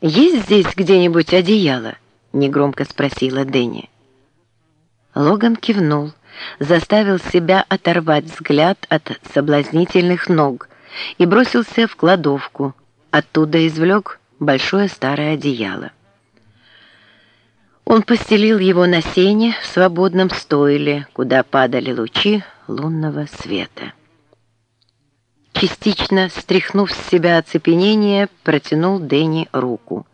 «Есть здесь где-нибудь одеяло?» — негромко спросила Дэнни. Логан кивнул, заставил себя оторвать взгляд от соблазнительных ног и бросился в кладовку. Оттуда извлек большое старое одеяло. Он постелил его на сене в свободном стойле, куда падали лучи лунного света. Частично стряхнув с себя оцепенение, протянул Дэнни руку.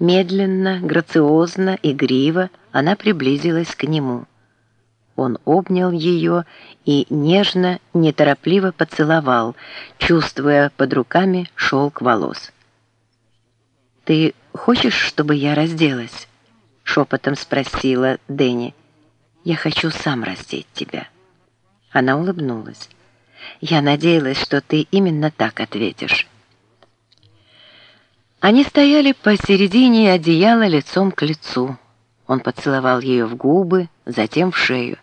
Медленно, грациозно, игриво она приблизилась к нему. Он обнял ее и нежно, неторопливо поцеловал, чувствуя под руками шелк волос. «Ты хочешь, чтобы я разделась?» шепотом спросила Дэнни. «Я хочу сам раздеть тебя». Она улыбнулась. «Я надеялась, что ты именно так ответишь». Они стояли посередине одеяла лицом к лицу. Он поцеловал ее в губы, затем в шею.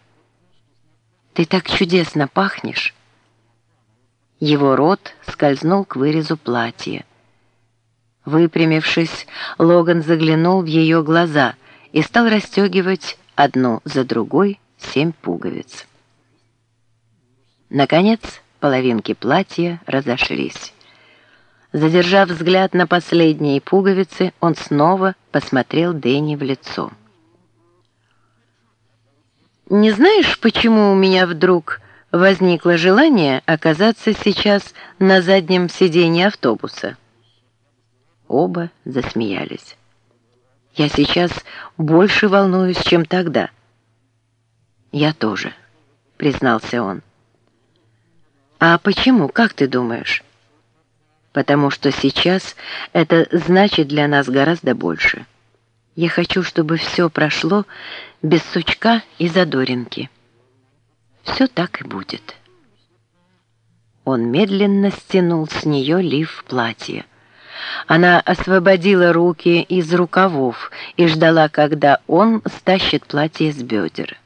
«Ты так чудесно пахнешь!» Его рот скользнул к вырезу платья. Выпрямившись, Логан заглянул в ее глаза — и стал расстегивать одну за другой семь пуговиц. Наконец, половинки платья разошлись. Задержав взгляд на последние пуговицы, он снова посмотрел Дэнни в лицо. «Не знаешь, почему у меня вдруг возникло желание оказаться сейчас на заднем сиденье автобуса?» Оба засмеялись. Я сейчас больше волнуюсь, чем тогда. Я тоже, признался он. А почему, как ты думаешь? Потому что сейчас это значит для нас гораздо больше. Я хочу, чтобы все прошло без сучка и задоринки. Все так и будет. Он медленно стянул с нее лиф платья. Она освободила руки из рукавов и ждала, когда он стащит платье с бедер.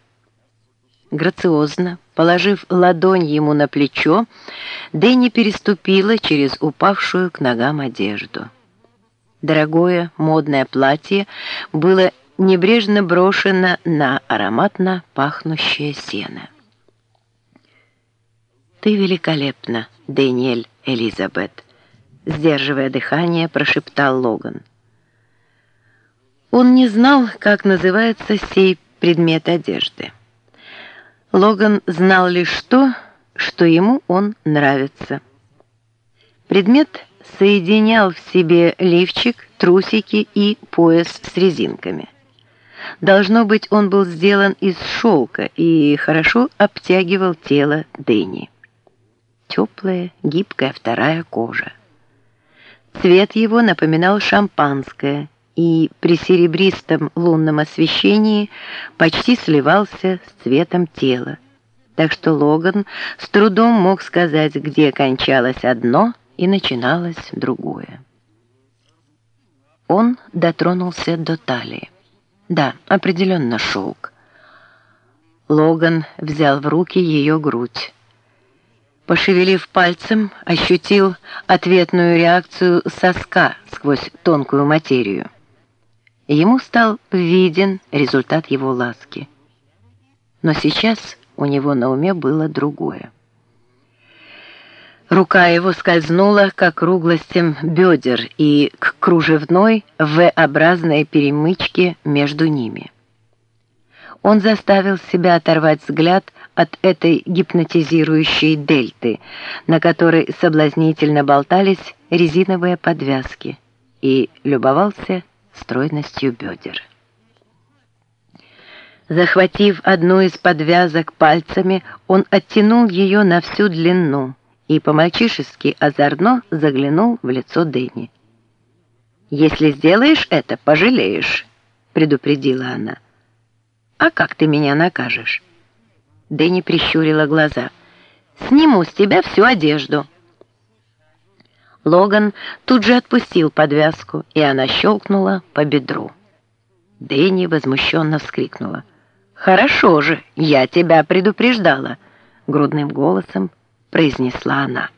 Грациозно, положив ладонь ему на плечо, Дэнни переступила через упавшую к ногам одежду. Дорогое модное платье было небрежно брошено на ароматно пахнущее сено. «Ты великолепна, Дэниэль Элизабет», сдерживая дыхание, прошептал Логан. Он не знал, как называется сей предмет одежды. Логан знал лишь то, что ему он нравится. Предмет соединял в себе лифчик, трусики и пояс с резинками. Должно быть, он был сделан из шелка и хорошо обтягивал тело Дэнни. Теплая, гибкая вторая кожа. Цвет его напоминал шампанское и при серебристом лунном освещении почти сливался с цветом тела. Так что Логан с трудом мог сказать, где кончалось одно и начиналось другое. Он дотронулся до талии. Да, определенно шелк. Логан взял в руки ее грудь. Пошевелив пальцем, ощутил ответную реакцию соска сквозь тонкую материю. Ему стал виден результат его ласки. Но сейчас у него на уме было другое. Рука его скользнула к округлостям бедер и к кружевной V-образной перемычке между ними. Он заставил себя оторвать взгляд от этой гипнотизирующей дельты, на которой соблазнительно болтались резиновые подвязки, и любовался стройностью бедер. Захватив одну из подвязок пальцами, он оттянул ее на всю длину и по-мальчишески озорно заглянул в лицо Дэнни. «Если сделаешь это, пожалеешь», — предупредила она. «А как ты меня накажешь?» Дэнни прищурила глаза. «Сниму с тебя всю одежду». Логан тут же отпустил подвязку, и она щелкнула по бедру. Дэнни возмущенно вскрикнула. «Хорошо же, я тебя предупреждала», — грудным голосом произнесла она.